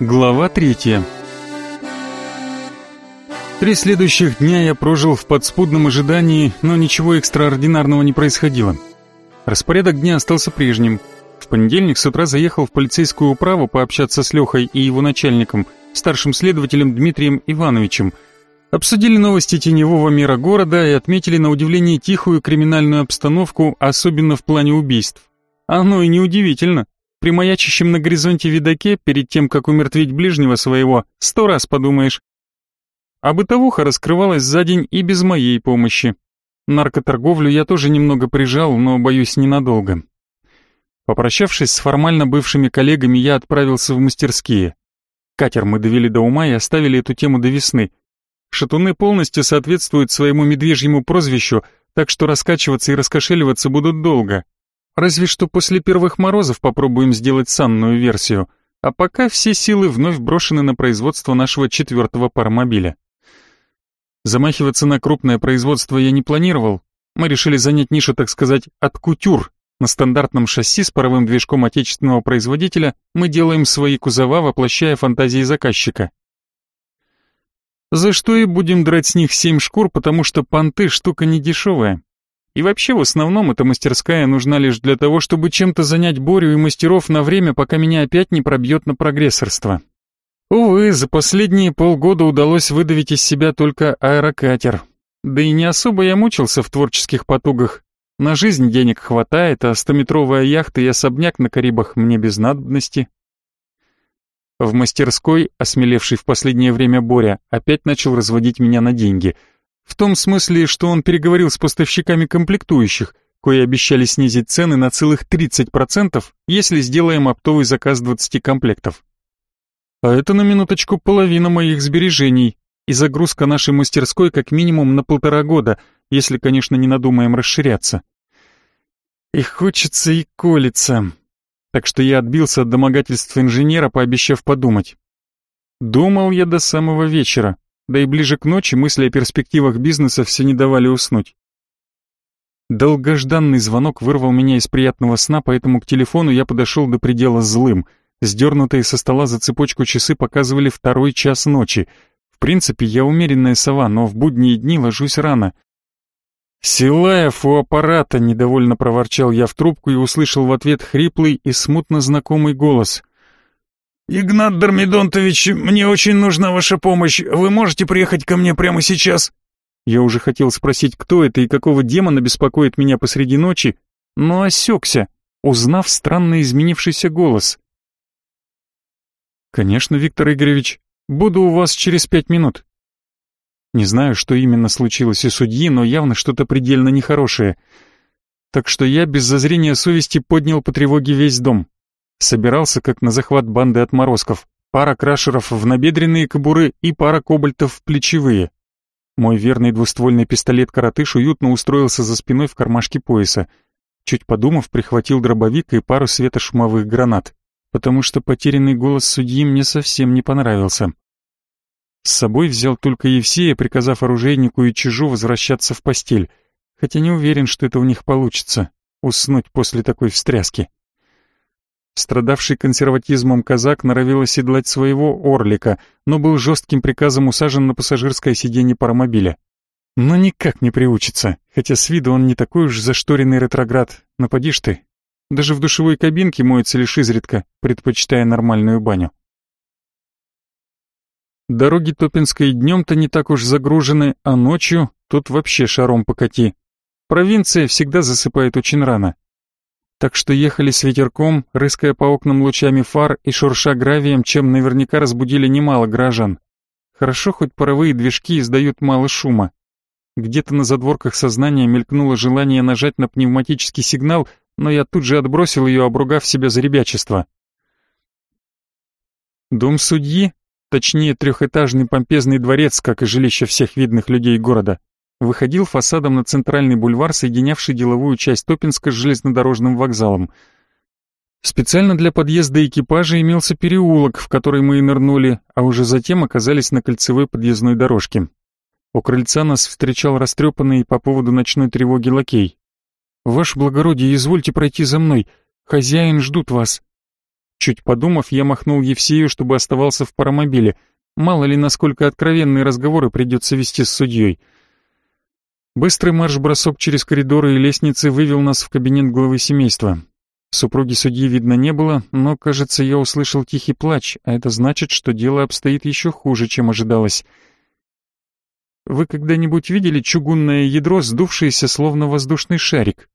Глава третья Три следующих дня я прожил в подспудном ожидании, но ничего экстраординарного не происходило. Распорядок дня остался прежним. В понедельник с утра заехал в полицейскую управу пообщаться с Лехой и его начальником, старшим следователем Дмитрием Ивановичем. Обсудили новости теневого мира города и отметили на удивление тихую криминальную обстановку, особенно в плане убийств. Оно и неудивительно. При маячащем на горизонте видаке, перед тем, как умертвить ближнего своего, сто раз подумаешь. А бытовуха раскрывалась за день и без моей помощи. Наркоторговлю я тоже немного прижал, но, боюсь, ненадолго. Попрощавшись с формально бывшими коллегами, я отправился в мастерские. Катер мы довели до ума и оставили эту тему до весны. Шатуны полностью соответствуют своему медвежьему прозвищу, так что раскачиваться и раскошеливаться будут долго, Разве что после первых морозов попробуем сделать санную версию, а пока все силы вновь брошены на производство нашего четвертого паромобиля. Замахиваться на крупное производство я не планировал. Мы решили занять нишу, так сказать, от кутюр. На стандартном шасси с паровым движком отечественного производителя мы делаем свои кузова, воплощая фантазии заказчика. За что и будем драть с них семь шкур, потому что понты штука не дешевая. И вообще, в основном, эта мастерская нужна лишь для того, чтобы чем-то занять Борю и мастеров на время, пока меня опять не пробьет на прогрессорство. Увы, за последние полгода удалось выдавить из себя только аэрокатер. Да и не особо я мучился в творческих потугах. На жизнь денег хватает, а стометровая яхта и особняк на Карибах мне без надобности. В мастерской, осмелевший в последнее время Боря, опять начал разводить меня на деньги — в том смысле, что он переговорил с поставщиками комплектующих, кои обещали снизить цены на целых 30%, если сделаем оптовый заказ 20 комплектов. А это на минуточку половина моих сбережений и загрузка нашей мастерской как минимум на полтора года, если, конечно, не надумаем расширяться. И хочется, и колется. Так что я отбился от домогательств инженера, пообещав подумать. Думал я до самого вечера, да и ближе к ночи мысли о перспективах бизнеса все не давали уснуть. Долгожданный звонок вырвал меня из приятного сна, поэтому к телефону я подошел до предела злым. Сдернутые со стола за цепочку часы показывали второй час ночи. В принципе, я умеренная сова, но в будние дни ложусь рано. «Силаев у аппарата!» — недовольно проворчал я в трубку и услышал в ответ хриплый и смутно знакомый голос. «Игнат Дормидонтович, мне очень нужна ваша помощь. Вы можете приехать ко мне прямо сейчас?» Я уже хотел спросить, кто это и какого демона беспокоит меня посреди ночи, но осекся, узнав странно изменившийся голос. «Конечно, Виктор Игоревич, буду у вас через пять минут». Не знаю, что именно случилось у судьи, но явно что-то предельно нехорошее. Так что я без зазрения совести поднял по тревоге весь дом. Собирался, как на захват банды отморозков. Пара крашеров в набедренные кобуры и пара кобальтов в плечевые. Мой верный двуствольный пистолет-коротыш уютно устроился за спиной в кармашке пояса. Чуть подумав, прихватил дробовик и пару светошумовых гранат, потому что потерянный голос судьи мне совсем не понравился. С собой взял только Евсея, приказав оружейнику и чижу возвращаться в постель, хотя не уверен, что это у них получится, уснуть после такой встряски. Страдавший консерватизмом казак норовил оседлать своего орлика, но был жестким приказом усажен на пассажирское сиденье паромобиля. Но никак не приучится, хотя с виду он не такой уж зашторенный ретроград, нападишь ты. Даже в душевой кабинке моется лишь изредка, предпочитая нормальную баню. Дороги Топинской днем-то не так уж загружены, а ночью тут вообще шаром покати. Провинция всегда засыпает очень рано, так что ехали с ветерком, рыская по окнам лучами фар и шурша гравием, чем наверняка разбудили немало горожан. Хорошо, хоть паровые движки издают мало шума. Где-то на задворках сознания мелькнуло желание нажать на пневматический сигнал, но я тут же отбросил ее, обругав себя за ребячество. Дом судьи, точнее трехэтажный помпезный дворец, как и жилище всех видных людей города, выходил фасадом на центральный бульвар, соединявший деловую часть Топинска с железнодорожным вокзалом. Специально для подъезда экипажа имелся переулок, в который мы и нырнули, а уже затем оказались на кольцевой подъездной дорожке. У крыльца нас встречал растрепанный по поводу ночной тревоги лакей. «Ваше благородие, извольте пройти за мной. Хозяин ждут вас». Чуть подумав, я махнул Евсею, чтобы оставался в паромобиле. Мало ли, насколько откровенные разговоры придется вести с судьей. Быстрый марш-бросок через коридоры и лестницы вывел нас в кабинет главы семейства. Супруги судьи видно не было, но, кажется, я услышал тихий плач, а это значит, что дело обстоит еще хуже, чем ожидалось. Вы когда-нибудь видели чугунное ядро, сдувшееся словно воздушный шарик?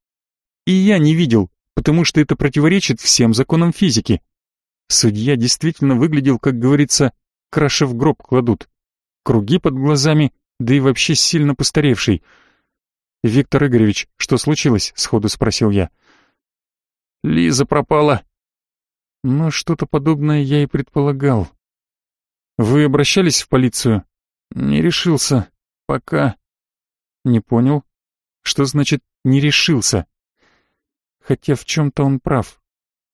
И я не видел, потому что это противоречит всем законам физики. Судья действительно выглядел, как говорится, краши в гроб кладут. Круги под глазами, да и вообще сильно постаревший. «Виктор Игоревич, что случилось?» — сходу спросил я. — Лиза пропала. Но что-то подобное я и предполагал. Вы обращались в полицию? Не решился. Пока. Не понял. Что значит «не решился»? Хотя в чем-то он прав.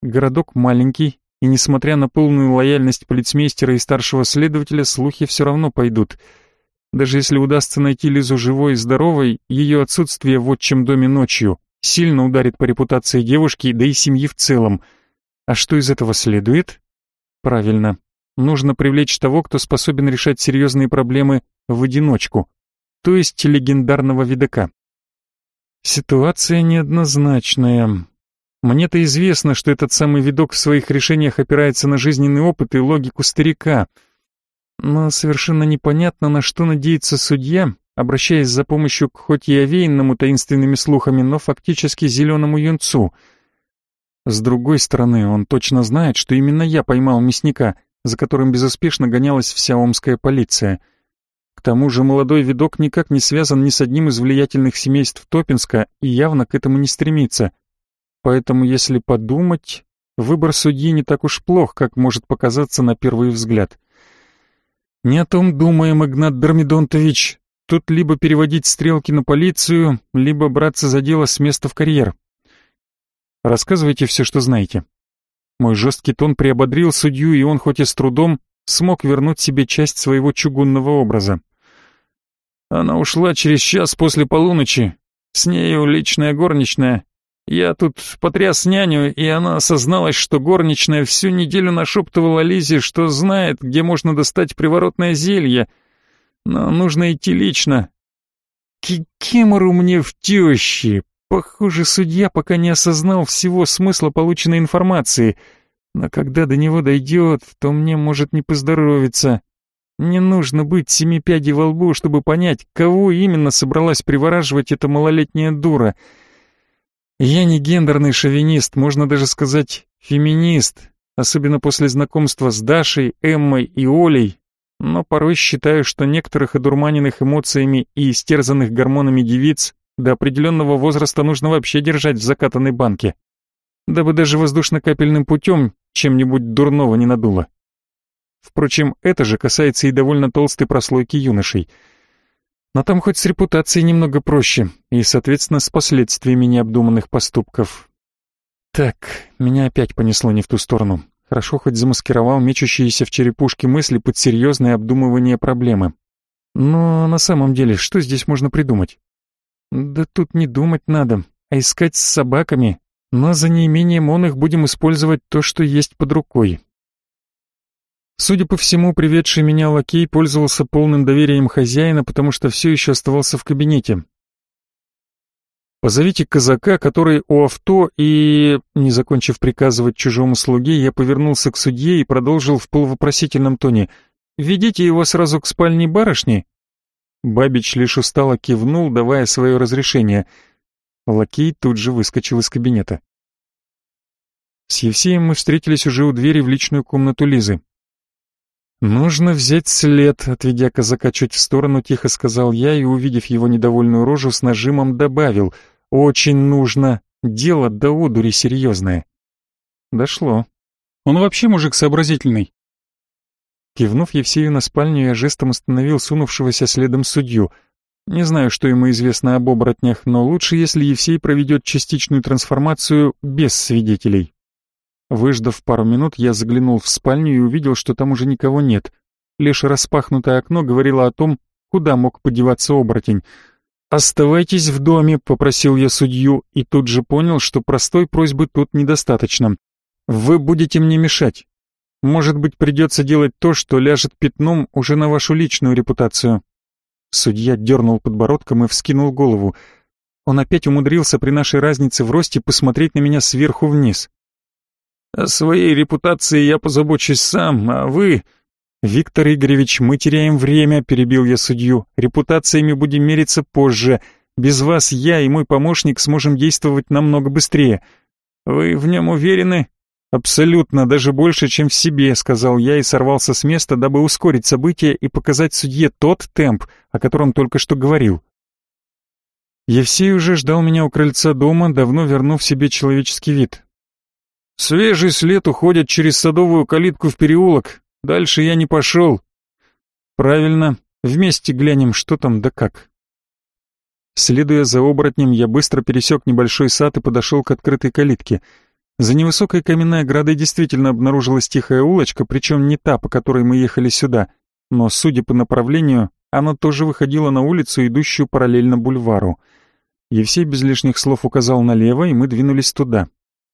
Городок маленький, и несмотря на полную лояльность полицмейстера и старшего следователя, слухи все равно пойдут. Даже если удастся найти Лизу живой и здоровой, ее отсутствие в отчим доме ночью сильно ударит по репутации девушки, да и семьи в целом. А что из этого следует? Правильно. Нужно привлечь того, кто способен решать серьезные проблемы в одиночку, то есть легендарного видака. Ситуация неоднозначная. Мне-то известно, что этот самый видок в своих решениях опирается на жизненный опыт и логику старика. Но совершенно непонятно, на что надеется судья, обращаясь за помощью к хоть и овеянному таинственными слухами, но фактически зеленому юнцу. С другой стороны, он точно знает, что именно я поймал мясника, за которым безуспешно гонялась вся омская полиция. К тому же молодой видок никак не связан ни с одним из влиятельных семейств Топинска и явно к этому не стремится. Поэтому, если подумать, выбор судьи не так уж плох, как может показаться на первый взгляд. «Не о том думаем, Игнат Дормидонтович», Тут либо переводить стрелки на полицию, либо браться за дело с места в карьер. Рассказывайте все, что знаете. Мой жесткий тон приободрил судью, и он хоть и с трудом смог вернуть себе часть своего чугунного образа. Она ушла через час после полуночи. С нею личная горничная. Я тут потряс няню, и она осозналась, что горничная всю неделю нашептывала Лизе, что знает, где можно достать приворотное зелье — но нужно идти лично. Кикимору мне в тещи. Похоже, судья пока не осознал всего смысла полученной информации, но когда до него дойдет, то мне может не поздоровиться. Не нужно быть семи пядей во лбу, чтобы понять, кого именно собралась привораживать эта малолетняя дура. Я не гендерный шовинист, можно даже сказать феминист, особенно после знакомства с Дашей, Эммой и Олей, но порой считаю, что некоторых одурманенных эмоциями и истерзанных гормонами девиц до определенного возраста нужно вообще держать в закатанной банке, дабы даже воздушно-капельным путем чем-нибудь дурного не надуло. Впрочем, это же касается и довольно толстой прослойки юношей. Но там хоть с репутацией немного проще, и, соответственно, с последствиями необдуманных поступков. Так, меня опять понесло не в ту сторону. Хорошо хоть замаскировал мечущиеся в черепушке мысли под серьезное обдумывание проблемы. Но на самом деле, что здесь можно придумать? Да тут не думать надо, а искать с собаками, но за неимением он их будем использовать то, что есть под рукой. Судя по всему, приведший меня лакей пользовался полным доверием хозяина, потому что все еще оставался в кабинете, Позовите казака, который у авто, и...» Не закончив приказывать чужому слуге, я повернулся к судье и продолжил в полувопросительном тоне. «Ведите его сразу к спальне барышни?» Бабич лишь устало кивнул, давая свое разрешение. Лакей тут же выскочил из кабинета. С Евсеем мы встретились уже у двери в личную комнату Лизы. «Нужно взять след», — отведя казака чуть в сторону, тихо сказал я и, увидев его недовольную рожу, с нажимом добавил. «Очень нужно. Дело до одури серьезное». Дошло. Он вообще мужик сообразительный. Кивнув Евсею на спальню, я жестом остановил сунувшегося следом судью. Не знаю, что ему известно об оборотнях, но лучше, если Евсей проведет частичную трансформацию без свидетелей. Выждав пару минут, я заглянул в спальню и увидел, что там уже никого нет. Лишь распахнутое окно говорило о том, куда мог подеваться оборотень. «Оставайтесь в доме», — попросил я судью, и тут же понял, что простой просьбы тут недостаточно. Вы будете мне мешать. Может быть, придется делать то, что ляжет пятном уже на вашу личную репутацию. Судья дернул подбородком и вскинул голову. Он опять умудрился при нашей разнице в росте посмотреть на меня сверху вниз. «О своей репутации я позабочусь сам, а вы...» «Виктор Игоревич, мы теряем время», — перебил я судью. «Репутациями будем мериться позже. Без вас я и мой помощник сможем действовать намного быстрее. Вы в нем уверены?» «Абсолютно, даже больше, чем в себе», — сказал я и сорвался с места, дабы ускорить события и показать судье тот темп, о котором только что говорил. Евсей уже ждал меня у крыльца дома, давно вернув себе человеческий вид. «Свежий след уходит через садовую калитку в переулок. Дальше я не пошел». «Правильно. Вместе глянем, что там да как». Следуя за оборотнем, я быстро пересек небольшой сад и подошел к открытой калитке. За невысокой каменной оградой действительно обнаружилась тихая улочка, причем не та, по которой мы ехали сюда, но, судя по направлению, она тоже выходила на улицу, идущую параллельно бульвару. Евсей без лишних слов указал налево, и мы двинулись туда.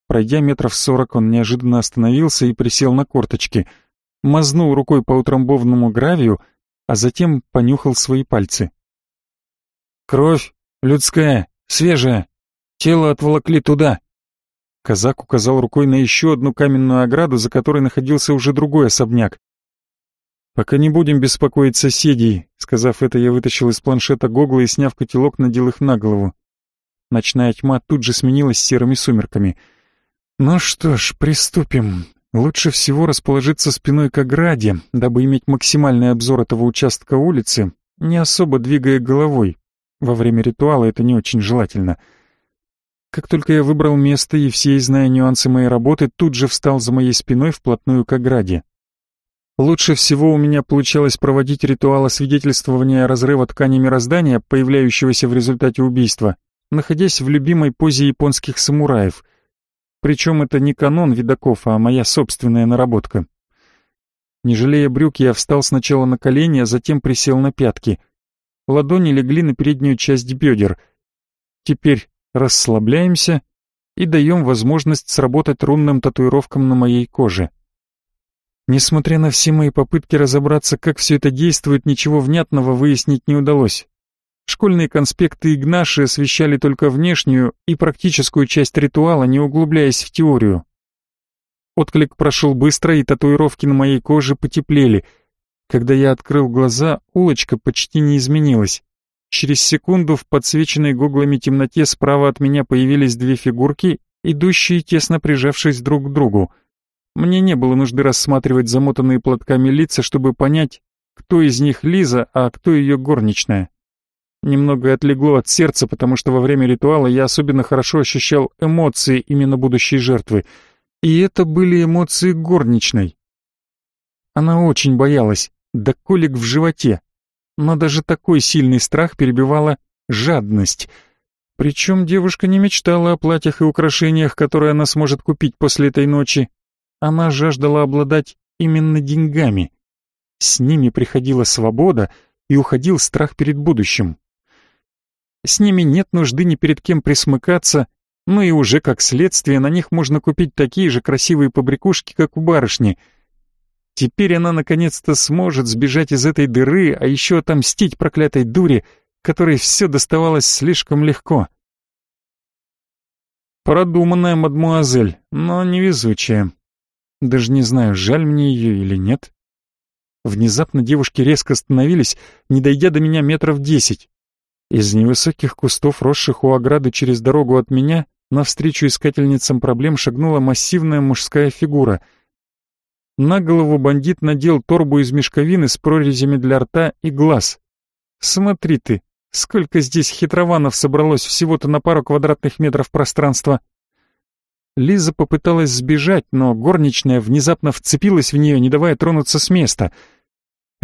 Пройдя метров сорок, он неожиданно остановился и присел на корточки, мазнул рукой по утрамбованному гравию, а затем понюхал свои пальцы. «Кровь, людская, свежая. Тело отволокли туда». Казак указал рукой на еще одну каменную ограду, за которой находился уже другой особняк. «Пока не будем беспокоить соседей», — сказав это, я вытащил из планшета гогла и, сняв котелок, надел их на голову. Ночная тьма тут же сменилась серыми сумерками. «Ну что ж, приступим. Лучше всего расположиться спиной к ограде, дабы иметь максимальный обзор этого участка улицы, не особо двигая головой, во время ритуала это не очень желательно. Как только я выбрал место, и все, зная нюансы моей работы, тут же встал за моей спиной вплотную к ограде. Лучше всего у меня получалось проводить ритуал освидетельствования разрыва ткани мироздания, появляющегося в результате убийства, находясь в любимой позе японских самураев. Причем это не канон видаков, а моя собственная наработка. Не жалея брюк, я встал сначала на колени, а затем присел на пятки — ладони легли на переднюю часть бедер. Теперь расслабляемся и даем возможность сработать рунным татуировкам на моей коже. Несмотря на все мои попытки разобраться, как все это действует, ничего внятного выяснить не удалось. Школьные конспекты Игнаши освещали только внешнюю и практическую часть ритуала, не углубляясь в теорию. Отклик прошел быстро, и татуировки на моей коже потеплели — когда я открыл глаза, улочка почти не изменилась. Через секунду в подсвеченной гуглами темноте справа от меня появились две фигурки, идущие тесно прижавшись друг к другу. Мне не было нужды рассматривать замотанные платками лица, чтобы понять, кто из них Лиза, а кто ее горничная. Немного отлегло от сердца, потому что во время ритуала я особенно хорошо ощущал эмоции именно будущей жертвы. И это были эмоции горничной. Она очень боялась, да колик в животе. Но даже такой сильный страх перебивала жадность. Причем девушка не мечтала о платьях и украшениях, которые она сможет купить после этой ночи. Она жаждала обладать именно деньгами. С ними приходила свобода и уходил страх перед будущим. С ними нет нужды ни перед кем присмыкаться, ну и уже как следствие на них можно купить такие же красивые побрякушки, как у барышни — Теперь она наконец-то сможет сбежать из этой дыры, а еще отомстить проклятой дуре, которой все доставалось слишком легко. Продуманная мадмуазель, но невезучая. Даже не знаю, жаль мне ее или нет. Внезапно девушки резко остановились, не дойдя до меня метров десять. Из невысоких кустов, росших у ограды через дорогу от меня, навстречу искательницам проблем шагнула массивная мужская фигура — на голову бандит надел торбу из мешковины с прорезями для рта и глаз. Смотри ты, сколько здесь хитрованов собралось всего-то на пару квадратных метров пространства. Лиза попыталась сбежать, но горничная внезапно вцепилась в нее, не давая тронуться с места.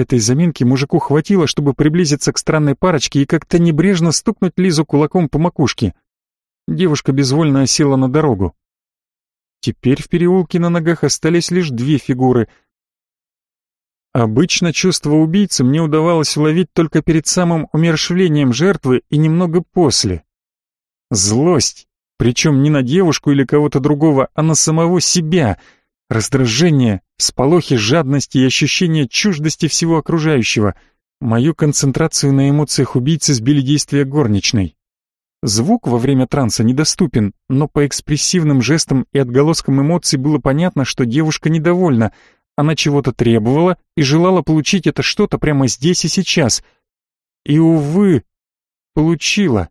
Этой заминки мужику хватило, чтобы приблизиться к странной парочке и как-то небрежно стукнуть Лизу кулаком по макушке. Девушка безвольно осела на дорогу. Теперь в переулке на ногах остались лишь две фигуры. Обычно чувство убийцы мне удавалось уловить только перед самым умершвлением жертвы и немного после. Злость, Причем не на девушку или кого-то другого, а на самого себя. Раздражение, сполохи жадности и ощущение чуждости всего окружающего. Мою концентрацию на эмоциях убийцы сбили действия горничной. Звук во время транса недоступен, но по экспрессивным жестам и отголоскам эмоций было понятно, что девушка недовольна. Она чего-то требовала и желала получить это что-то прямо здесь и сейчас. И, увы, получила.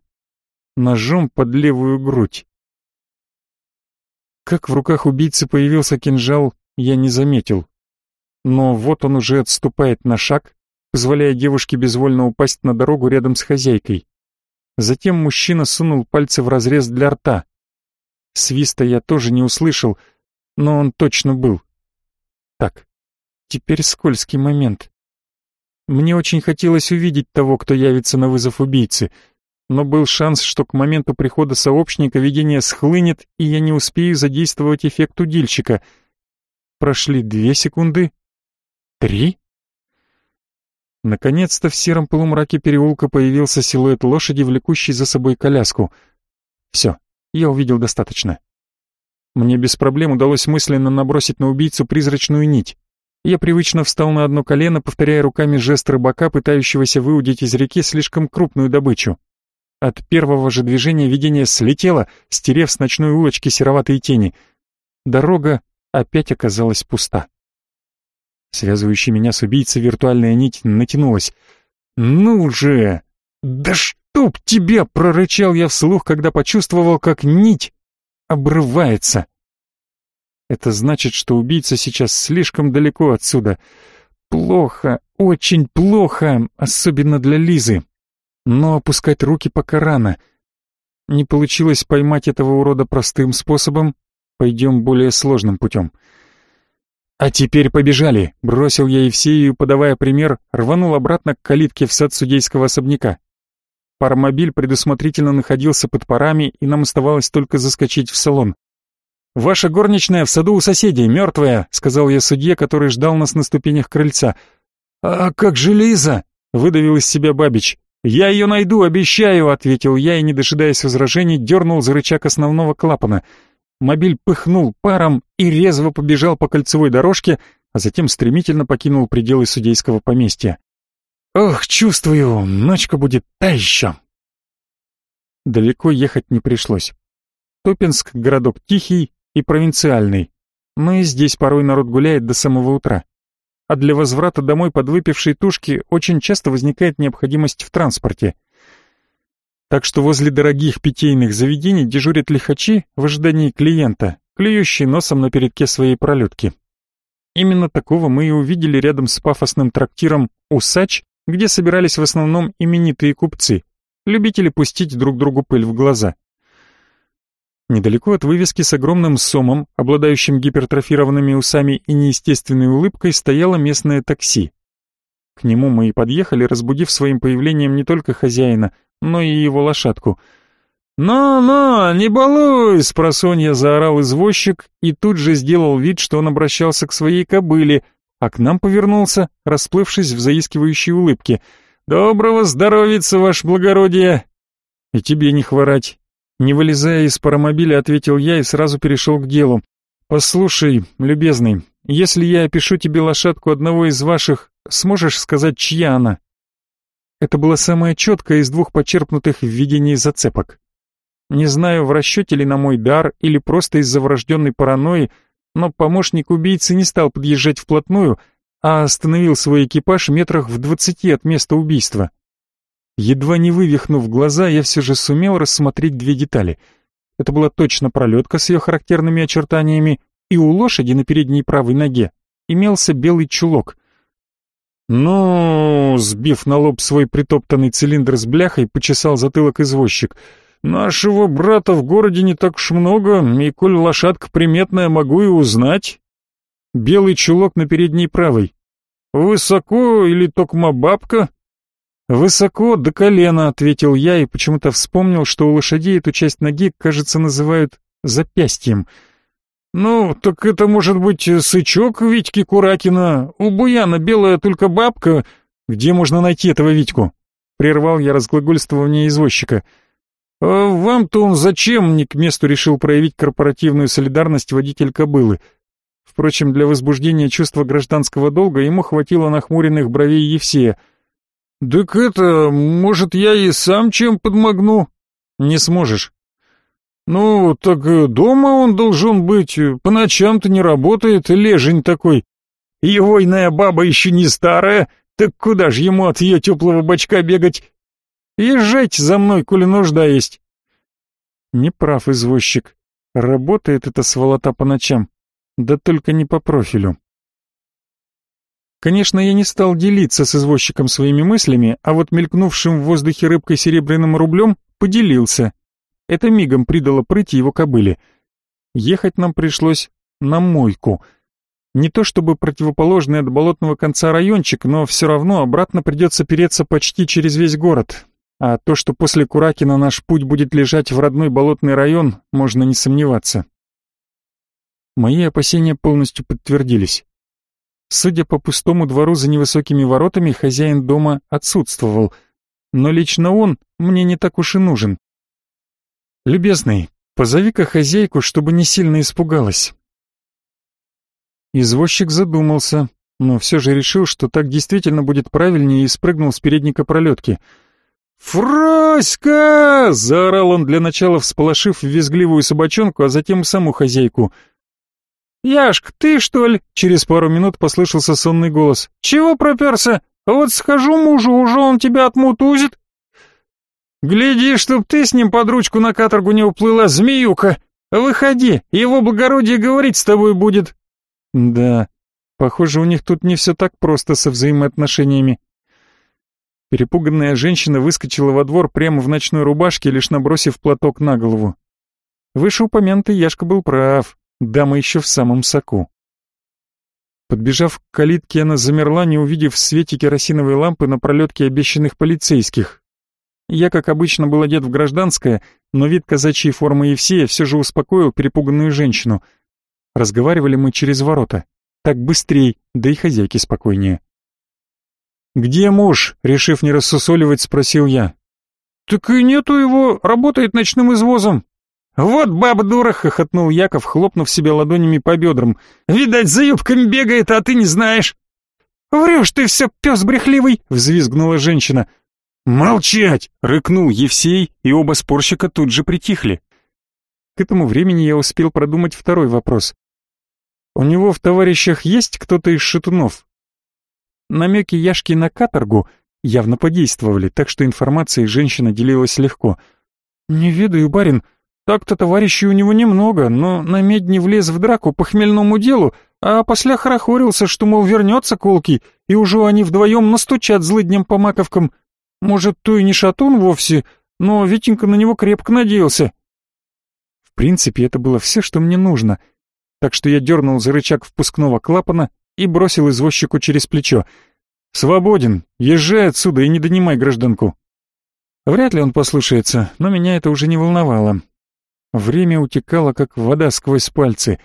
Ножом под левую грудь. Как в руках убийцы появился кинжал, я не заметил. Но вот он уже отступает на шаг, позволяя девушке безвольно упасть на дорогу рядом с хозяйкой. Затем мужчина сунул пальцы в разрез для рта. Свиста я тоже не услышал, но он точно был. Так, теперь скользкий момент. Мне очень хотелось увидеть того, кто явится на вызов убийцы, но был шанс, что к моменту прихода сообщника видение схлынет, и я не успею задействовать эффект удильщика. Прошли две секунды, три. Наконец-то в сером полумраке переулка появился силуэт лошади, влекущей за собой коляску. Все, я увидел достаточно. Мне без проблем удалось мысленно набросить на убийцу призрачную нить. Я привычно встал на одно колено, повторяя руками жест рыбака, пытающегося выудить из реки слишком крупную добычу. От первого же движения видение слетело, стерев с ночной улочки сероватые тени. Дорога опять оказалась пуста. Связывающая меня с убийцей виртуальная нить натянулась. «Ну же! Да чтоб тебя!» — прорычал я вслух, когда почувствовал, как нить обрывается. Это значит, что убийца сейчас слишком далеко отсюда. Плохо, очень плохо, особенно для Лизы. Но опускать руки пока рано. Не получилось поймать этого урода простым способом, пойдем более сложным путем. «А теперь побежали!» — бросил я Евсею, подавая пример, рванул обратно к калитке в сад судейского особняка. Паромобиль предусмотрительно находился под парами, и нам оставалось только заскочить в салон. «Ваша горничная в саду у соседей, мертвая», — сказал я судье, который ждал нас на ступенях крыльца. «А как же Лиза?» — выдавил из себя Бабич. «Я ее найду, обещаю», — ответил я и, не дожидаясь возражений, дернул за рычаг основного клапана — Мобиль пыхнул паром и резво побежал по кольцевой дорожке, а затем стремительно покинул пределы судейского поместья. «Ох, чувствую, ночка будет та еще!» Далеко ехать не пришлось. Топинск — городок тихий и провинциальный, но и здесь порой народ гуляет до самого утра. А для возврата домой подвыпившей тушки очень часто возникает необходимость в транспорте — так что возле дорогих питейных заведений дежурят лихачи в ожидании клиента, клюющие носом на передке своей пролетки. Именно такого мы и увидели рядом с пафосным трактиром «Усач», где собирались в основном именитые купцы, любители пустить друг другу пыль в глаза. Недалеко от вывески с огромным сомом, обладающим гипертрофированными усами и неестественной улыбкой, стояло местное такси. К нему мы и подъехали, разбудив своим появлением не только хозяина, но и его лошадку. «Но-но, не балуй!» — спросонья заорал извозчик и тут же сделал вид, что он обращался к своей кобыле, а к нам повернулся, расплывшись в заискивающей улыбке. «Доброго здоровица, ваше благородие!» «И тебе не хворать!» Не вылезая из паромобиля, ответил я и сразу перешел к делу. «Послушай, любезный, если я опишу тебе лошадку одного из ваших, сможешь сказать, чья она?» Это было самое четкое из двух почерпнутых в видении зацепок. Не знаю, в расчете ли на мой дар или просто из-за врожденной паранойи, но помощник убийцы не стал подъезжать вплотную, а остановил свой экипаж метрах в двадцати от места убийства. Едва не вывихнув глаза, я все же сумел рассмотреть две детали. Это была точно пролетка с ее характерными очертаниями, и у лошади на передней правой ноге имелся белый чулок. «Ну...» — сбив на лоб свой притоптанный цилиндр с бляхой, почесал затылок извозчик. «Нашего брата в городе не так уж много, и коль лошадка приметная, могу и узнать». Белый чулок на передней правой. «Высоко или токма бабка?» «Высоко, до колена», — ответил я и почему-то вспомнил, что у лошадей эту часть ноги, кажется, называют запястьем — «Ну, так это может быть сычок Витьки Куракина. У Буяна белая только бабка. Где можно найти этого Витьку?» Прервал я разглагольствование извозчика. «А вам-то он зачем?» — не к месту решил проявить корпоративную солидарность водитель кобылы. Впрочем, для возбуждения чувства гражданского долга ему хватило нахмуренных бровей Евсея. «Так это, может, я и сам чем подмогну?» «Не сможешь». «Ну, так дома он должен быть, по ночам-то не работает, лежень такой». «Его иная баба еще не старая, так куда же ему от ее теплого бачка бегать?» Езжайте за мной, коли нужда есть. Не прав извозчик. Работает эта сволота по ночам. Да только не по профилю. Конечно, я не стал делиться с извозчиком своими мыслями, а вот мелькнувшим в воздухе рыбкой серебряным рублем поделился. Это мигом придало прыти его кобыле. Ехать нам пришлось на мойку. Не то чтобы противоположный от болотного конца райончик, но все равно обратно придется переться почти через весь город. А то, что после Куракина наш путь будет лежать в родной болотный район, можно не сомневаться. Мои опасения полностью подтвердились. Судя по пустому двору за невысокими воротами, хозяин дома отсутствовал, но лично он мне не так уж и нужен. «Любезный, позови-ка хозяйку, чтобы не сильно испугалась». Извозчик задумался, но все же решил, что так действительно будет правильнее и спрыгнул с передника пролетки — «Фроська!» — заорал он для начала, всполошив визгливую собачонку, а затем саму хозяйку. «Яшк, ты что ли?» — через пару минут послышался сонный голос. «Чего проперся? Вот схожу мужу, уже он тебя отмутузит». «Гляди, чтоб ты с ним под ручку на каторгу не уплыла, змеюка! Выходи, его благородие говорить с тобой будет!» «Да, похоже, у них тут не все так просто со взаимоотношениями. Перепуганная женщина выскочила во двор прямо в ночной рубашке, лишь набросив платок на голову. Вышеупомянутый Яшка был прав, дама еще в самом соку. Подбежав к калитке, она замерла, не увидев в свете керосиновой лампы на пролетке обещанных полицейских. Я, как обычно, был одет в гражданское, но вид казачьей формы Евсея все же успокоил перепуганную женщину. Разговаривали мы через ворота. Так быстрей, да и хозяйки спокойнее. «Где муж?» — решив не рассусоливать, спросил я. «Так и нету его, работает ночным извозом». «Вот баба дура!» — хохотнул Яков, хлопнув себя ладонями по бедрам. «Видать, за юбками бегает, а ты не знаешь!» «Врешь ты все, пес брехливый!» — взвизгнула женщина. «Молчать!» — рыкнул Евсей, и оба спорщика тут же притихли. К этому времени я успел продумать второй вопрос. «У него в товарищах есть кто-то из шатунов?» Намеки Яшки на каторгу явно подействовали, так что информацией женщина делилась легко. «Не ведаю, барин, так-то товарищей у него немного, но на медь не влез в драку по хмельному делу, а после хорохорился, что, мол, вернется колки, и уже они вдвоем настучат злыднем по маковкам. Может, то и не шатун вовсе, но Витенька на него крепко надеялся». В принципе, это было все, что мне нужно, так что я дернул за рычаг впускного клапана и бросил извозчику через плечо. «Свободен, езжай отсюда и не донимай гражданку». Вряд ли он послушается, но меня это уже не волновало. Время утекало, как вода сквозь пальцы.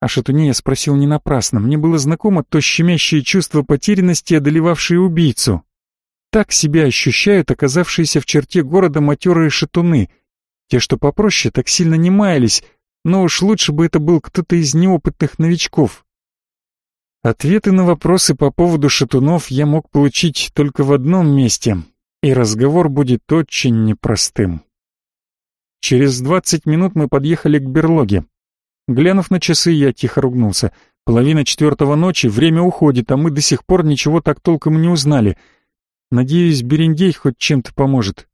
О шатуне я спросил не напрасно, мне было знакомо то щемящее чувство потерянности, одолевавшее убийцу. Так себя ощущают оказавшиеся в черте города матерые шатуны. Те, что попроще, так сильно не маялись, но уж лучше бы это был кто-то из неопытных новичков. Ответы на вопросы по поводу шатунов я мог получить только в одном месте, и разговор будет очень непростым. Через двадцать минут мы подъехали к берлоге. Глянув на часы, я тихо ругнулся. Половина четвертого ночи, время уходит, а мы до сих пор ничего так толком не узнали. Надеюсь, Берендей хоть чем-то поможет.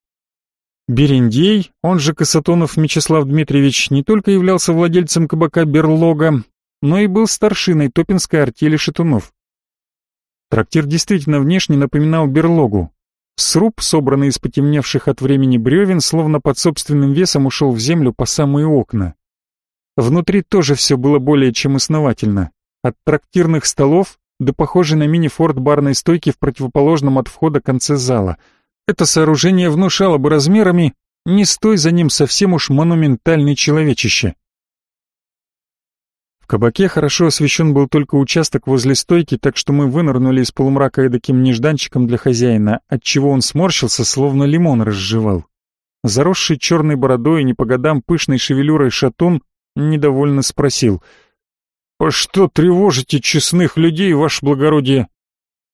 Берендей, он же Касатонов Мечислав Дмитриевич, не только являлся владельцем кабака «Берлога», но и был старшиной Топинской артели шатунов. Трактир действительно внешне напоминал берлогу. Сруб, собранный из потемневших от времени бревен, словно под собственным весом ушел в землю по самые окна. Внутри тоже все было более чем основательно. От трактирных столов до похожей на мини-форт барной стойки в противоположном от входа конце зала. Это сооружение внушало бы размерами, не стой за ним совсем уж монументальный человечище. Кабаке хорошо освещен был только участок возле стойки, так что мы вынырнули из полумрака эдаким нежданчиком для хозяина, отчего он сморщился, словно лимон разжевал. заросший черной бородой и не по годам пышной шевелюрой шатун, недовольно спросил. «По что тревожите честных людей, ваше благородие?»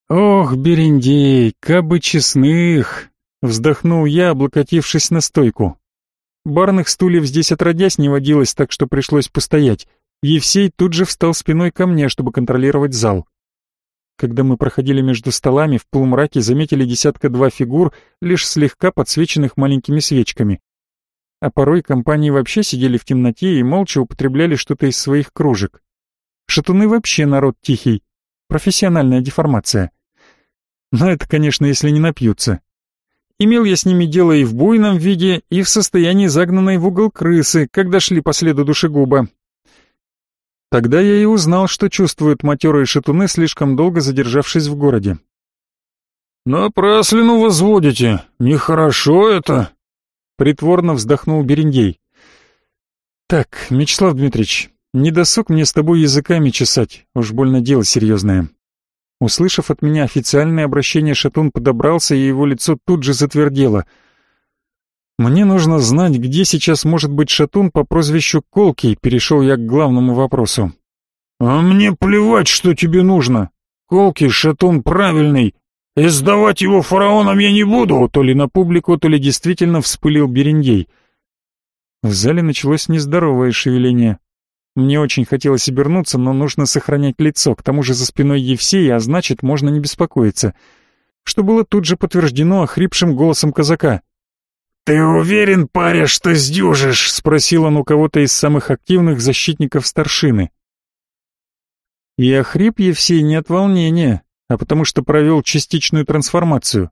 «Ох, Берендей, кабы честных!» — вздохнул я, облокотившись на стойку. Барных стульев здесь отродясь не водилось, так что пришлось постоять. Евсей тут же встал спиной ко мне, чтобы контролировать зал. Когда мы проходили между столами, в полумраке заметили десятка-два фигур, лишь слегка подсвеченных маленькими свечками. А порой компании вообще сидели в темноте и молча употребляли что-то из своих кружек. Шатуны вообще народ тихий. Профессиональная деформация. Но это, конечно, если не напьются. Имел я с ними дело и в буйном виде, и в состоянии загнанной в угол крысы, когда шли по следу душегуба. Тогда я и узнал, что чувствуют матерые шатуны, слишком долго задержавшись в городе. «Напраслину возводите, нехорошо это!» Притворно вздохнул Берендей. «Так, Мячеслав Дмитриевич, не досуг мне с тобой языками чесать, уж больно дело серьезное. Услышав от меня официальное обращение, Шатун подобрался, и его лицо тут же затвердело. «Мне нужно знать, где сейчас может быть Шатун по прозвищу Колкий», перешел я к главному вопросу. «А мне плевать, что тебе нужно. Колкий Шатун правильный. И сдавать его фараонам я не буду», то ли на публику, то ли действительно вспылил Берендей. В зале началось нездоровое шевеление. Мне очень хотелось обернуться, но нужно сохранять лицо, к тому же за спиной Евсея, а значит, можно не беспокоиться. Что было тут же подтверждено охрипшим голосом казака. «Ты уверен, паря, что сдюжишь?» — спросил он у кого-то из самых активных защитников старшины. И охрип Евсей не от волнения, а потому что провел частичную трансформацию.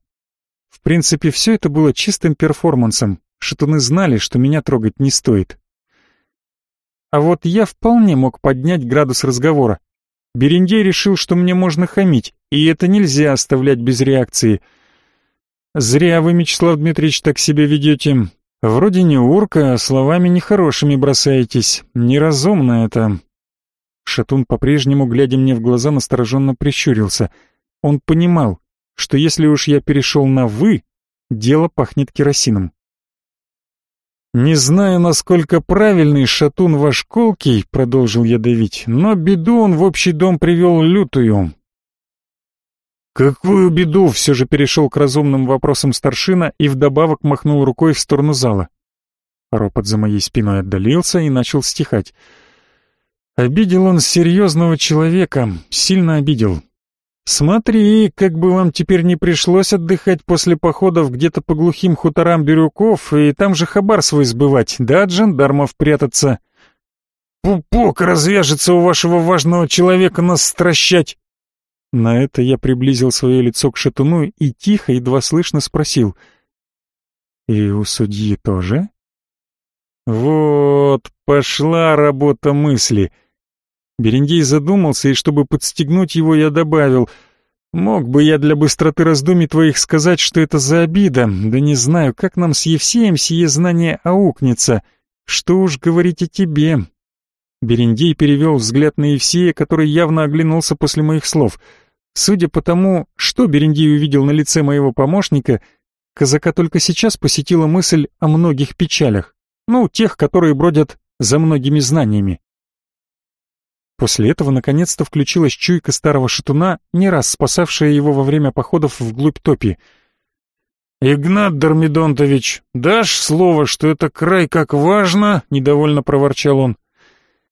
В принципе, все это было чистым перформансом. Шатуны знали, что меня трогать не стоит. А вот я вполне мог поднять градус разговора. Берендей решил, что мне можно хамить, и это нельзя оставлять без реакции. «Зря вы, Мячеслав Дмитриевич, так себя ведете. Вроде не урка, а словами нехорошими бросаетесь. Неразумно это». Шатун по-прежнему, глядя мне в глаза, настороженно прищурился. Он понимал, что если уж я перешел на «вы», дело пахнет керосином. «Не знаю, насколько правильный шатун ваш колкий», — продолжил я давить, «но беду он в общий дом привел лютую». «Какую беду?» — все же перешел к разумным вопросам старшина и вдобавок махнул рукой в сторону зала. Ропот за моей спиной отдалился и начал стихать. Обидел он серьезного человека, сильно обидел. «Смотри, как бы вам теперь не пришлось отдыхать после походов где-то по глухим хуторам Бирюков и там же хабар свой сбывать, да от жандармов прятаться». «Пупок развяжется у вашего важного человека нас стращать!» На это я приблизил свое лицо к шатуну и тихо, едва слышно спросил. «И у судьи тоже?» «Вот, пошла работа мысли!» Берендей задумался, и чтобы подстегнуть его, я добавил, «Мог бы я для быстроты раздумий твоих сказать, что это за обида, да не знаю, как нам с Евсеем сие знание аукнется. Что уж говорить о тебе». Берендей перевел взгляд на Евсея, который явно оглянулся после моих слов. Судя по тому, что Берендей увидел на лице моего помощника, казака только сейчас посетила мысль о многих печалях, ну, тех, которые бродят за многими знаниями. После этого наконец-то включилась чуйка старого шатуна, не раз спасавшая его во время походов вглубь топи. «Игнат Дормидонтович, дашь слово, что это край как важно?» — недовольно проворчал он.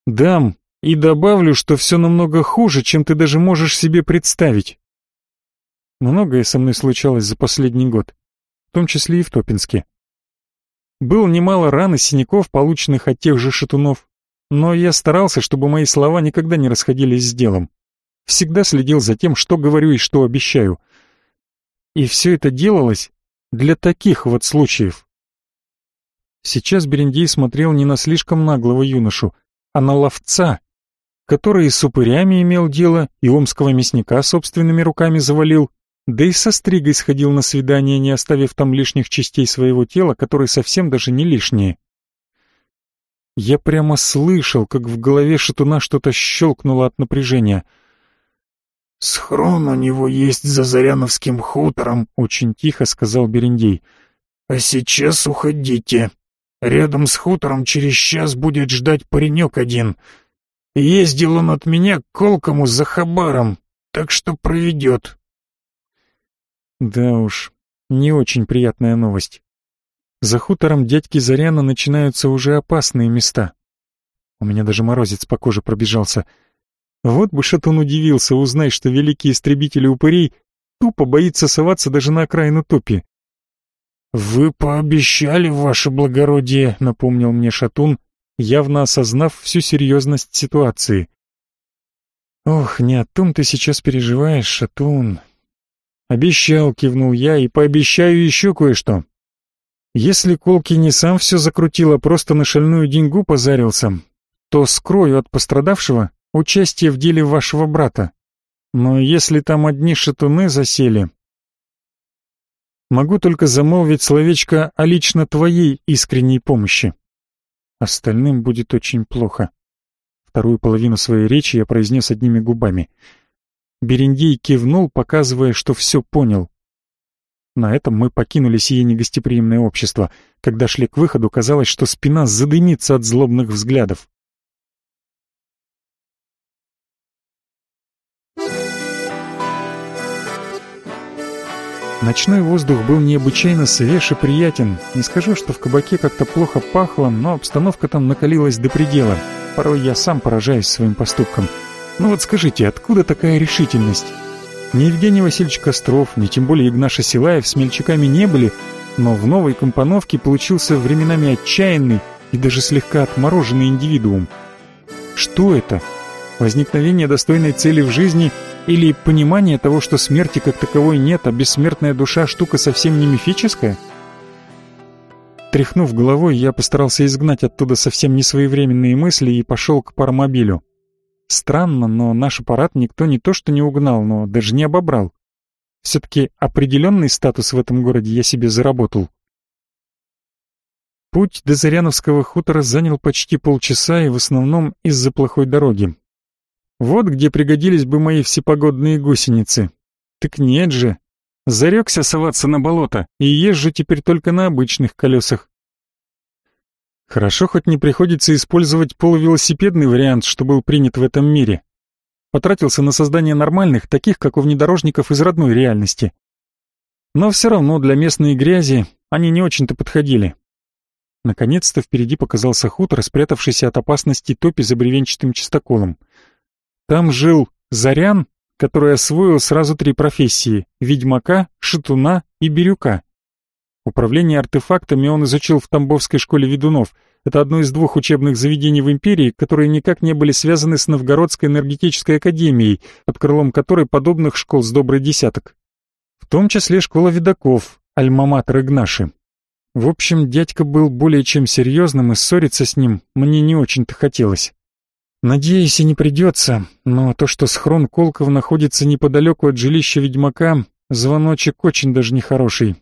«Дам, и добавлю, что все намного хуже, чем ты даже можешь себе представить». Многое со мной случалось за последний год, в том числе и в Топинске. Было немало ран и синяков, полученных от тех же шатунов, но я старался, чтобы мои слова никогда не расходились с делом. Всегда следил за тем, что говорю и что обещаю. И все это делалось для таких вот случаев. Сейчас Берендей смотрел не на слишком наглого юношу, а на ловца, который с упырями имел дело, и омского мясника собственными руками завалил, да и со стригой сходил на свидание, не оставив там лишних частей своего тела, которые совсем даже не лишние. Я прямо слышал, как в голове шатуна что-то щелкнуло от напряжения. «Схрон у него есть за Заряновским хутором», — очень тихо сказал Берендей. А сейчас уходите. Рядом с хутором через час будет ждать паренек один. Ездил он от меня к Колкому за хабаром, так что проведет. Да уж, не очень приятная новость. За хутором дядьки Заряна начинаются уже опасные места. У меня даже морозец по коже пробежался. Вот бы Шатун удивился, узнай, что великий истребитель упырей тупо боится соваться даже на окраину топи. «Вы пообещали, ваше благородие», — напомнил мне Шатун, явно осознав всю серьезность ситуации. «Ох, не о том ты сейчас переживаешь, Шатун». «Обещал», — кивнул я, — «и пообещаю еще кое-что. Если Колки не сам все закрутил, а просто на шальную деньгу позарился, то скрою от пострадавшего участие в деле вашего брата. Но если там одни шатуны засели, могу только замолвить словечко о лично твоей искренней помощи. Остальным будет очень плохо. Вторую половину своей речи я произнес одними губами. Берендей кивнул, показывая, что все понял. На этом мы покинули сие негостеприимное общество. Когда шли к выходу, казалось, что спина задымится от злобных взглядов. Ночной воздух был необычайно свеж и приятен. Не скажу, что в кабаке как-то плохо пахло, но обстановка там накалилась до предела. Порой я сам поражаюсь своим поступкам. Ну вот скажите, откуда такая решительность? Ни Евгений Васильевич Костров, ни тем более Игнаша Силаев смельчаками не были, но в новой компоновке получился временами отчаянный и даже слегка отмороженный индивидуум. Что это? Возникновение достойной цели в жизни – или понимание того, что смерти как таковой нет, а бессмертная душа штука совсем не мифическая? Тряхнув головой, я постарался изгнать оттуда совсем несвоевременные мысли и пошел к паромобилю. Странно, но наш аппарат никто не то что не угнал, но даже не обобрал. Все-таки определенный статус в этом городе я себе заработал. Путь до Заряновского хутора занял почти полчаса и в основном из-за плохой дороги. Вот где пригодились бы мои всепогодные гусеницы. Так нет же. Зарекся соваться на болото, и езжу теперь только на обычных колесах. Хорошо, хоть не приходится использовать полувелосипедный вариант, что был принят в этом мире. Потратился на создание нормальных, таких, как у внедорожников из родной реальности. Но все равно для местной грязи они не очень-то подходили. Наконец-то впереди показался хутор, спрятавшийся от опасности топи за бревенчатым чистоколом. Там жил Зарян, который освоил сразу три профессии — ведьмака, шатуна и бирюка. Управление артефактами он изучил в Тамбовской школе ведунов. Это одно из двух учебных заведений в империи, которые никак не были связаны с Новгородской энергетической академией, под крылом которой подобных школ с добрый десяток. В том числе школа ведаков, альма-матер Игнаши. В общем, дядька был более чем серьезным, и ссориться с ним мне не очень-то хотелось. Надеюсь, и не придется, но то, что схрон Колков находится неподалеку от жилища ведьмака, звоночек очень даже нехороший.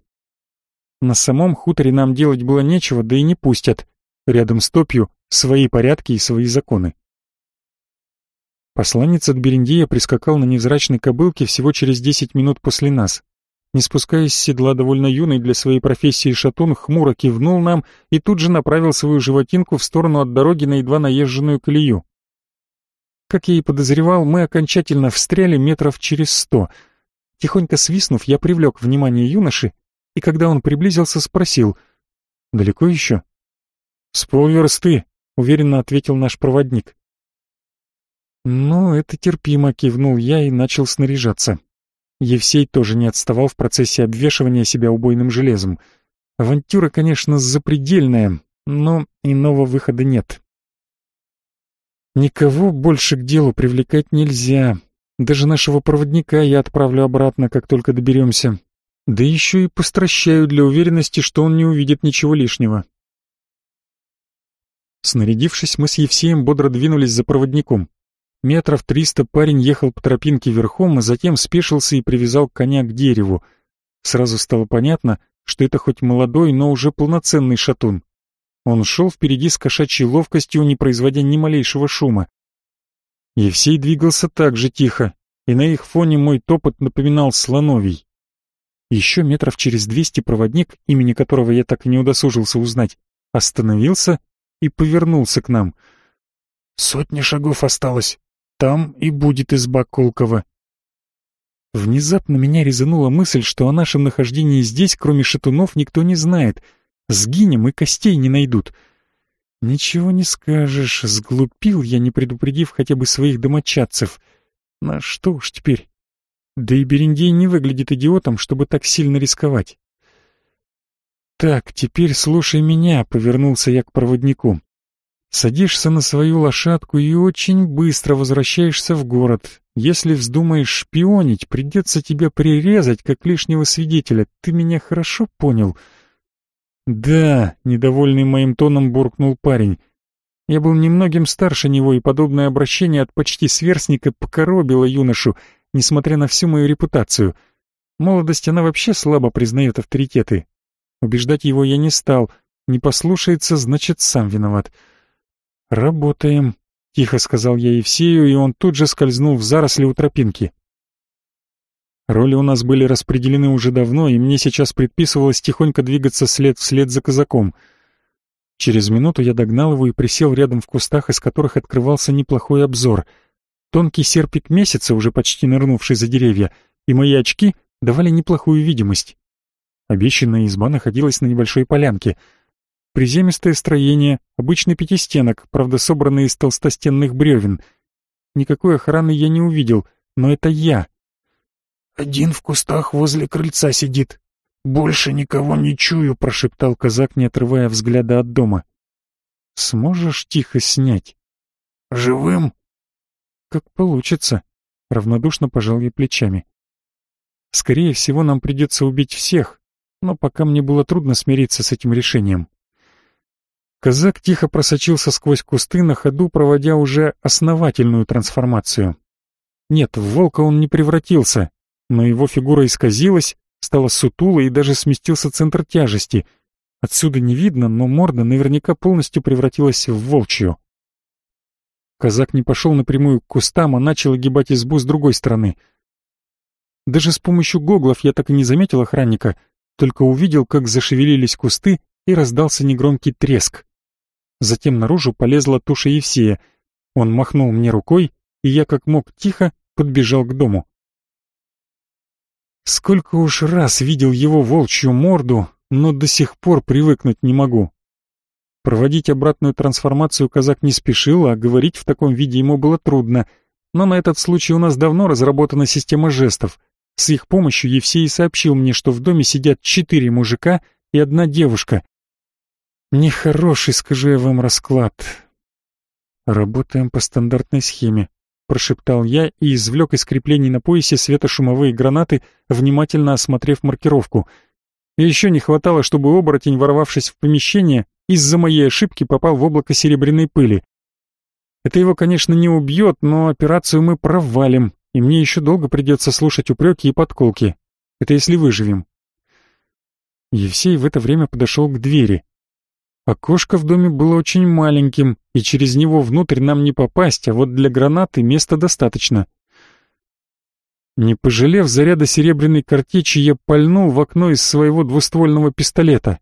На самом хуторе нам делать было нечего, да и не пустят. Рядом с топью свои порядки и свои законы. Посланец от Берендея прискакал на невзрачной кобылке всего через десять минут после нас. Не спускаясь с седла довольно юный для своей профессии шатун, хмуро кивнул нам и тут же направил свою животинку в сторону от дороги на едва наезженную колею. Как я и подозревал, мы окончательно встряли метров через сто. Тихонько свистнув, я привлек внимание юноши, и когда он приблизился, спросил, «Далеко еще?» «С полверсты», — уверенно ответил наш проводник. «Ну, это терпимо», — кивнул я и начал снаряжаться. Евсей тоже не отставал в процессе обвешивания себя убойным железом. Авантюра, конечно, запредельная, но иного выхода нет. Никого больше к делу привлекать нельзя. Даже нашего проводника я отправлю обратно, как только доберемся. Да еще и постращаю для уверенности, что он не увидит ничего лишнего. Снарядившись, мы с Евсеем бодро двинулись за проводником. Метров триста парень ехал по тропинке верхом, а затем спешился и привязал коня к дереву. Сразу стало понятно, что это хоть молодой, но уже полноценный шатун. Он шел впереди с кошачьей ловкостью, не производя ни малейшего шума. Евсей двигался так же тихо, и на их фоне мой топот напоминал слоновий. Еще метров через двести проводник, имени которого я так и не удосужился узнать, остановился и повернулся к нам. «Сотни шагов осталось. Там и будет изба Колкова». Внезапно меня резанула мысль, что о нашем нахождении здесь, кроме шатунов, никто не знает. Сгинем и костей не найдут. Ничего не скажешь, сглупил я, не предупредив хотя бы своих домочадцев. На что уж теперь? Да и Берендей не выглядит идиотом, чтобы так сильно рисковать. «Так, теперь слушай меня», — повернулся я к проводнику. «Садишься на свою лошадку и очень быстро возвращаешься в город. Если вздумаешь шпионить, придется тебя прирезать, как лишнего свидетеля. Ты меня хорошо понял?» «Да», — недовольный моим тоном буркнул парень. Я был немногим старше него, и подобное обращение от почти сверстника покоробило юношу, несмотря на всю мою репутацию. Молодость она вообще слабо признает авторитеты. Убеждать его я не стал. Не послушается, значит, сам виноват. «Работаем», — тихо сказал я Евсею, и он тут же скользнул в заросли у тропинки. Роли у нас были распределены уже давно, и мне сейчас предписывалось тихонько двигаться след вслед за казаком. Через минуту я догнал его и присел рядом в кустах, из которых открывался неплохой обзор. Тонкий серпик месяца, уже почти нырнувший за деревья, и мои очки давали неплохую видимость. Обещанная изба находилась на небольшой полянке. Приземистое строение, обычный пятистенок, правда собранный из толстостенных бревен. Никакой охраны я не увидел, но это я. «Один в кустах возле крыльца сидит. Больше никого не чую», — прошептал казак, не отрывая взгляда от дома. «Сможешь тихо снять?» «Живым?» «Как получится», — равнодушно пожал я плечами. «Скорее всего, нам придется убить всех, но пока мне было трудно смириться с этим решением. Казак тихо просочился сквозь кусты, на ходу проводя уже основательную трансформацию. Нет, в волка он не превратился, но его фигура исказилась, стала сутулой и даже сместился центр тяжести. Отсюда не видно, но морда наверняка полностью превратилась в волчью. Казак не пошел напрямую к кустам, а начал огибать избу с другой стороны. Даже с помощью гоглов я так и не заметил охранника, только увидел, как зашевелились кусты и раздался негромкий треск. Затем наружу полезла туша Евсея. Он махнул мне рукой, и я как мог тихо подбежал к дому. Сколько уж раз видел его волчью морду, но до сих пор привыкнуть не могу. Проводить обратную трансформацию казак не спешил, а говорить в таком виде ему было трудно, но на этот случай у нас давно разработана система жестов, с их помощью Евсей сообщил мне, что в доме сидят четыре мужика и одна девушка. Нехороший, скажу я вам, расклад. Работаем по стандартной схеме, прошептал я и извлек из креплений на поясе светошумовые гранаты, внимательно осмотрев маркировку. И еще не хватало, чтобы оборотень, ворвавшись в помещение, из-за моей ошибки попал в облако серебряной пыли. Это его, конечно, не убьет, но операцию мы провалим, и мне еще долго придется слушать упреки и подколки. Это если выживем. Евсей в это время подошел к двери. Окошко в доме было очень маленьким, и через него внутрь нам не попасть, а вот для гранаты места достаточно. Не пожалев заряда серебряной картечи, я пальнул в окно из своего двуствольного пистолета.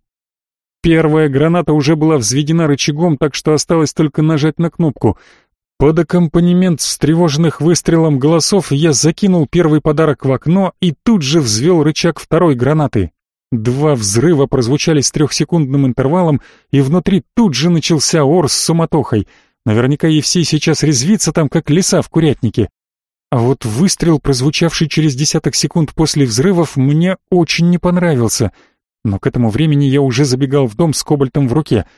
Первая граната уже была взведена рычагом, так что осталось только нажать на кнопку — под аккомпанемент встревоженных выстрелом голосов я закинул первый подарок в окно и тут же взвел рычаг второй гранаты. Два взрыва прозвучали с трехсекундным интервалом, и внутри тут же начался ор с суматохой. Наверняка Евсей сейчас резвится там, как лиса в курятнике. А вот выстрел, прозвучавший через десяток секунд после взрывов, мне очень не понравился. Но к этому времени я уже забегал в дом с кобальтом в руке —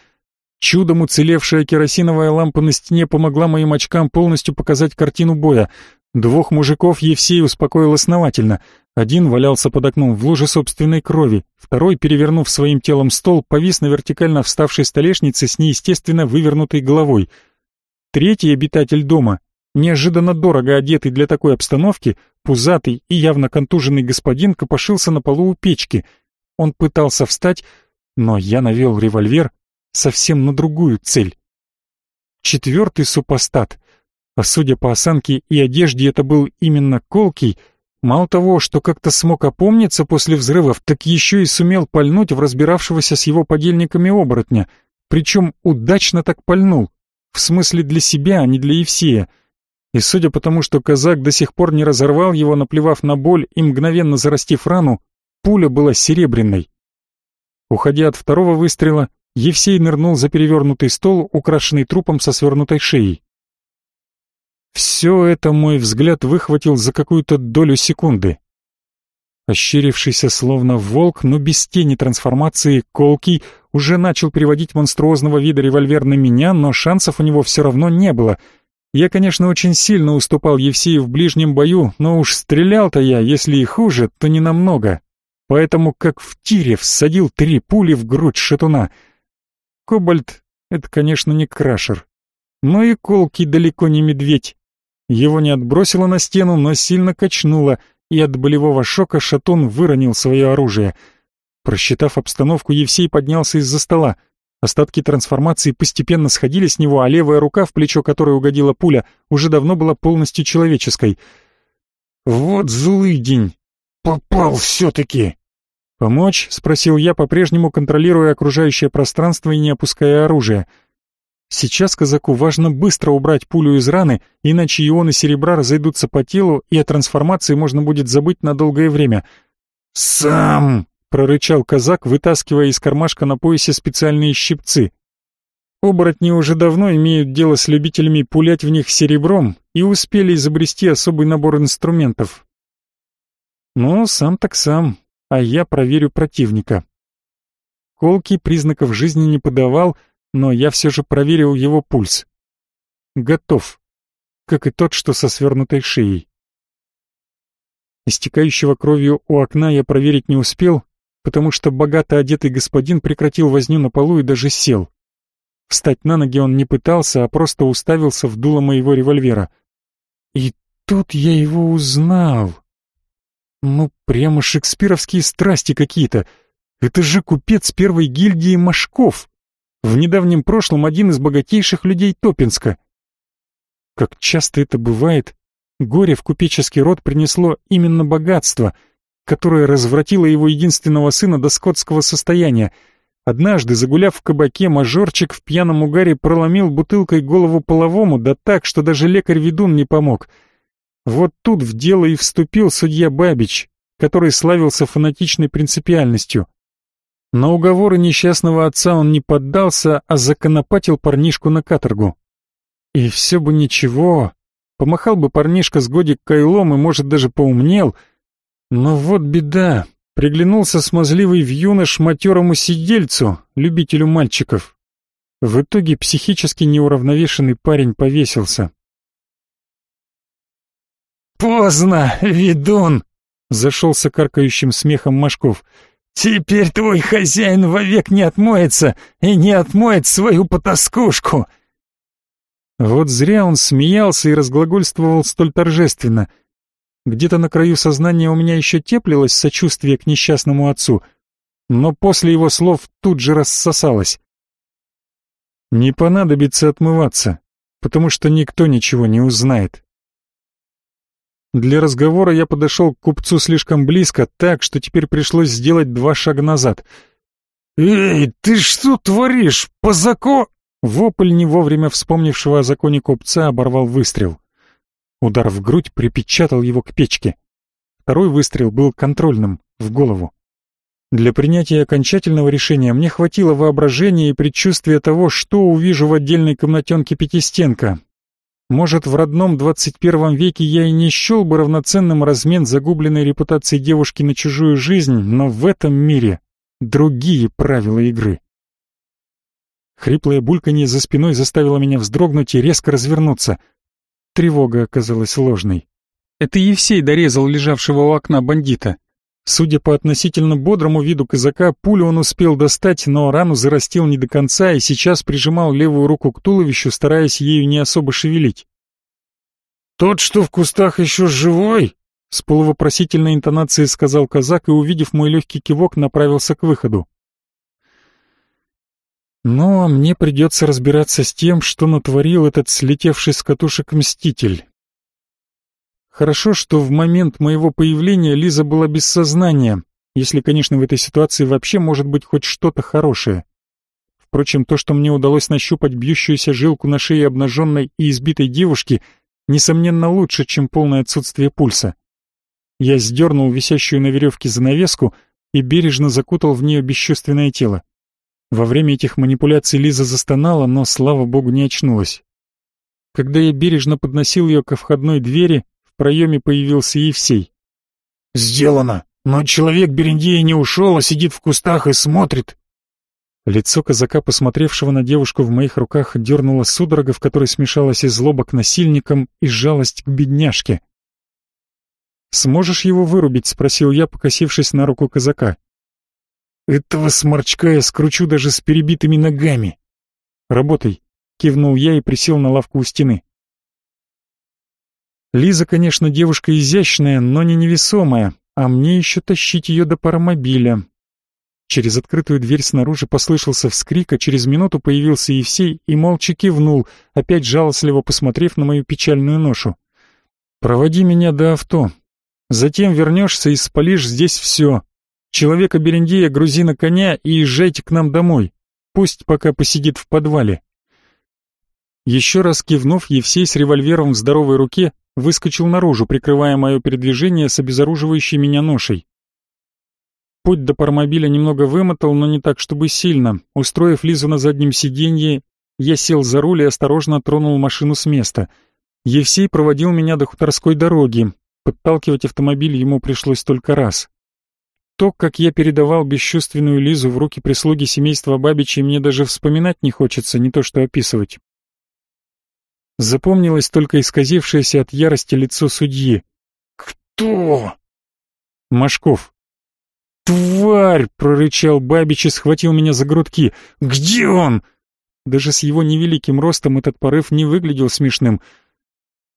Чудом уцелевшая керосиновая лампа на стене помогла моим очкам полностью показать картину боя. Двух мужиков Евсей успокоил основательно. Один валялся под окном в луже собственной крови, второй, перевернув своим телом стол, повис на вертикально вставшей столешнице с неестественно вывернутой головой. Третий обитатель дома, неожиданно дорого одетый для такой обстановки, пузатый и явно контуженный господин копошился на полу у печки. Он пытался встать, но я навел револьвер совсем на другую цель. Четвертый супостат, а судя по осанке и одежде это был именно колкий, Мало того, что как-то смог опомниться после взрывов, так еще и сумел пальнуть в разбиравшегося с его подельниками оборотня, причем удачно так пальнул, в смысле для себя, а не для Евсея. И судя по тому, что казак до сих пор не разорвал его, наплевав на боль и мгновенно зарастив рану, пуля была серебряной. Уходя от второго выстрела, Евсей нырнул за перевернутый стол, украшенный трупом со свернутой шеей. Все это мой взгляд выхватил за какую-то долю секунды. Ощерившийся словно волк, но без тени трансформации, колкий, уже начал переводить монструозного вида револьвер на меня, но шансов у него все равно не было. Я, конечно, очень сильно уступал Евсею в ближнем бою, но уж стрелял-то я, если и хуже, то не намного. Поэтому как в тире всадил три пули в грудь шатуна. Кобальт — это, конечно, не крашер. Но и колкий далеко не медведь. Его не отбросило на стену, но сильно качнуло, и от болевого шока Шатун выронил свое оружие. Просчитав обстановку, Евсей поднялся из-за стола. Остатки трансформации постепенно сходили с него, а левая рука, в плечо которой угодила пуля, уже давно была полностью человеческой. «Вот злый день! Попал все-таки!» «Помочь?» — спросил я, по-прежнему контролируя окружающее пространство и не опуская оружие. Сейчас казаку важно быстро убрать пулю из раны, иначе ионы серебра разойдутся по телу, и о трансформации можно будет забыть на долгое время. «Сам!» — прорычал казак, вытаскивая из кармашка на поясе специальные щипцы. Оборотни уже давно имеют дело с любителями пулять в них серебром и успели изобрести особый набор инструментов. Ну, сам так сам, а я проверю противника. Колки признаков жизни не подавал, но я все же проверил его пульс. Готов, как и тот, что со свернутой шеей. Истекающего кровью у окна я проверить не успел, потому что богато одетый господин прекратил возню на полу и даже сел. Встать на ноги он не пытался, а просто уставился в дуло моего револьвера. И тут я его узнал. Ну, прямо шекспировские страсти какие-то. Это же купец первой гильдии Машков. В недавнем прошлом один из богатейших людей Топинска. Как часто это бывает, горе в купеческий род принесло именно богатство, которое развратило его единственного сына до скотского состояния. Однажды, загуляв в кабаке, мажорчик в пьяном угаре проломил бутылкой голову половому, да так, что даже лекарь-ведун не помог. Вот тут в дело и вступил судья Бабич, который славился фанатичной принципиальностью. На уговоры несчастного отца он не поддался, а законопатил парнишку на каторгу. И все бы ничего, помахал бы парнишка с годик кайлом и, может, даже поумнел. Но вот беда, приглянулся смазливый вьюнош матерому сидельцу, любителю мальчиков. В итоге психически неуравновешенный парень повесился. «Поздно, ведун!» — зашелся каркающим смехом Машков — Теперь твой хозяин вовек не отмоется и не отмоет свою потаскушку. Вот зря он смеялся и разглагольствовал столь торжественно. Где-то на краю сознания у меня еще теплилось сочувствие к несчастному отцу, но после его слов тут же рассосалось. Не понадобится отмываться, потому что никто ничего не узнает. Для разговора я подошел к купцу слишком близко, так, что теперь пришлось сделать два шага назад. «Эй, ты что творишь? По зако...» Вопль, не вовремя вспомнившего о законе купца, оборвал выстрел. Удар в грудь припечатал его к печке. Второй выстрел был контрольным, в голову. Для принятия окончательного решения мне хватило воображения и предчувствия того, что увижу в отдельной комнатенке пятистенка, может, в родном 21 веке я и не счел бы равноценным размен загубленной репутации девушки на чужую жизнь, но в этом мире другие правила игры. Хриплое бульканье за спиной заставило меня вздрогнуть и резко развернуться. Тревога оказалась ложной. Это Евсей дорезал лежавшего у окна бандита. Судя по относительно бодрому виду казака, пулю он успел достать, но рану зарастил не до конца и сейчас прижимал левую руку к туловищу, стараясь ею не особо шевелить. «Тот, что в кустах еще живой?» С полувопросительной интонацией сказал казак и, увидев мой легкий кивок, направился к выходу. «Ну, а мне придется разбираться с тем, что натворил этот слетевший с катушек мститель. Хорошо, что в момент моего появления Лиза была без сознания, если, конечно, в этой ситуации вообще может быть хоть что-то хорошее. Впрочем, то, что мне удалось нащупать бьющуюся жилку на шее обнаженной и избитой девушки, несомненно лучше, чем полное отсутствие пульса. Я сдернул висящую на веревке занавеску и бережно закутал в нее бесчувственное тело. Во время этих манипуляций Лиза застонала, но, слава богу, не очнулась. Когда я бережно подносил ее ко входной двери, проеме появился Евсей. «Сделано! Но человек Берендея не ушел, а сидит в кустах и смотрит!» Лицо казака, посмотревшего на девушку в моих руках, дернуло судорога, в которой смешалась и злоба к насильникам, и жалость к бедняжке. «Сможешь его вырубить?» — спросил я, покосившись на руку казака. «Этого сморчка я скручу даже с перебитыми ногами». «Работай», — кивнул я и присел на лавку у стены. Лиза, конечно, девушка изящная, но не невесомая, а мне еще тащить ее до паромобиля. Через открытую дверь снаружи послышался вскрик, а через минуту появился Евсей и молча кивнул, опять жалостливо посмотрев на мою печальную ношу. «Проводи меня до авто. Затем вернешься и спалишь здесь все. Человека Берендея грузи на коня и езжайте к нам домой. Пусть пока посидит в подвале». Еще раз кивнув, Евсей с револьвером в здоровой руке выскочил наружу, прикрывая мое передвижение с обезоруживающей меня ношей. Путь до паромобиля немного вымотал, но не так, чтобы сильно. Устроив Лизу на заднем сиденье, я сел за руль и осторожно тронул машину с места. Евсей проводил меня до хуторской дороги. Подталкивать автомобиль ему пришлось только раз. То, как я передавал бесчувственную Лизу в руки прислуги семейства Бабичей, мне даже вспоминать не хочется, не то что описывать. Запомнилось только исказившееся от ярости лицо судьи. «Кто?» «Машков». «Тварь!» — прорычал Бабич и схватил меня за грудки. «Где он?» Даже с его невеликим ростом этот порыв не выглядел смешным.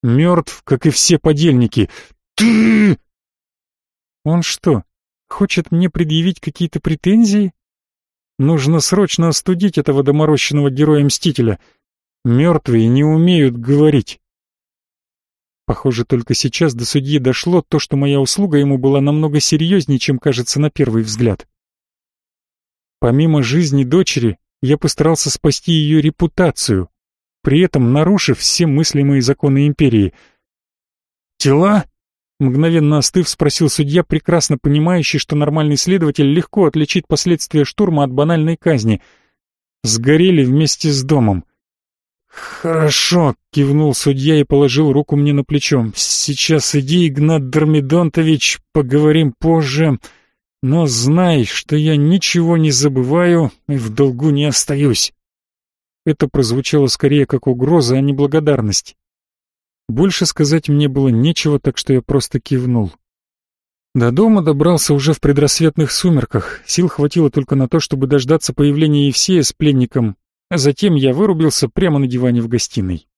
«Мертв, как и все подельники. Ты...» «Он что, хочет мне предъявить какие-то претензии?» «Нужно срочно остудить этого доморощенного героя-мстителя». Мертвые не умеют говорить. Похоже, только сейчас до судьи дошло то, что моя услуга ему была намного серьезнее, чем кажется на первый взгляд. Помимо жизни дочери, я постарался спасти ее репутацию, при этом нарушив все мыслимые законы империи. «Тела?» — мгновенно остыв, спросил судья, прекрасно понимающий, что нормальный следователь легко отличит последствия штурма от банальной казни. «Сгорели вместе с домом. «Хорошо», — кивнул судья и положил руку мне на плечо. «Сейчас иди, Игнат Дормидонтович, поговорим позже. Но знай, что я ничего не забываю и в долгу не остаюсь». Это прозвучало скорее как угроза, а не благодарность. Больше сказать мне было нечего, так что я просто кивнул. До дома добрался уже в предрассветных сумерках. Сил хватило только на то, чтобы дождаться появления Евсея с пленником, затем я вырубился прямо на диване в гостиной.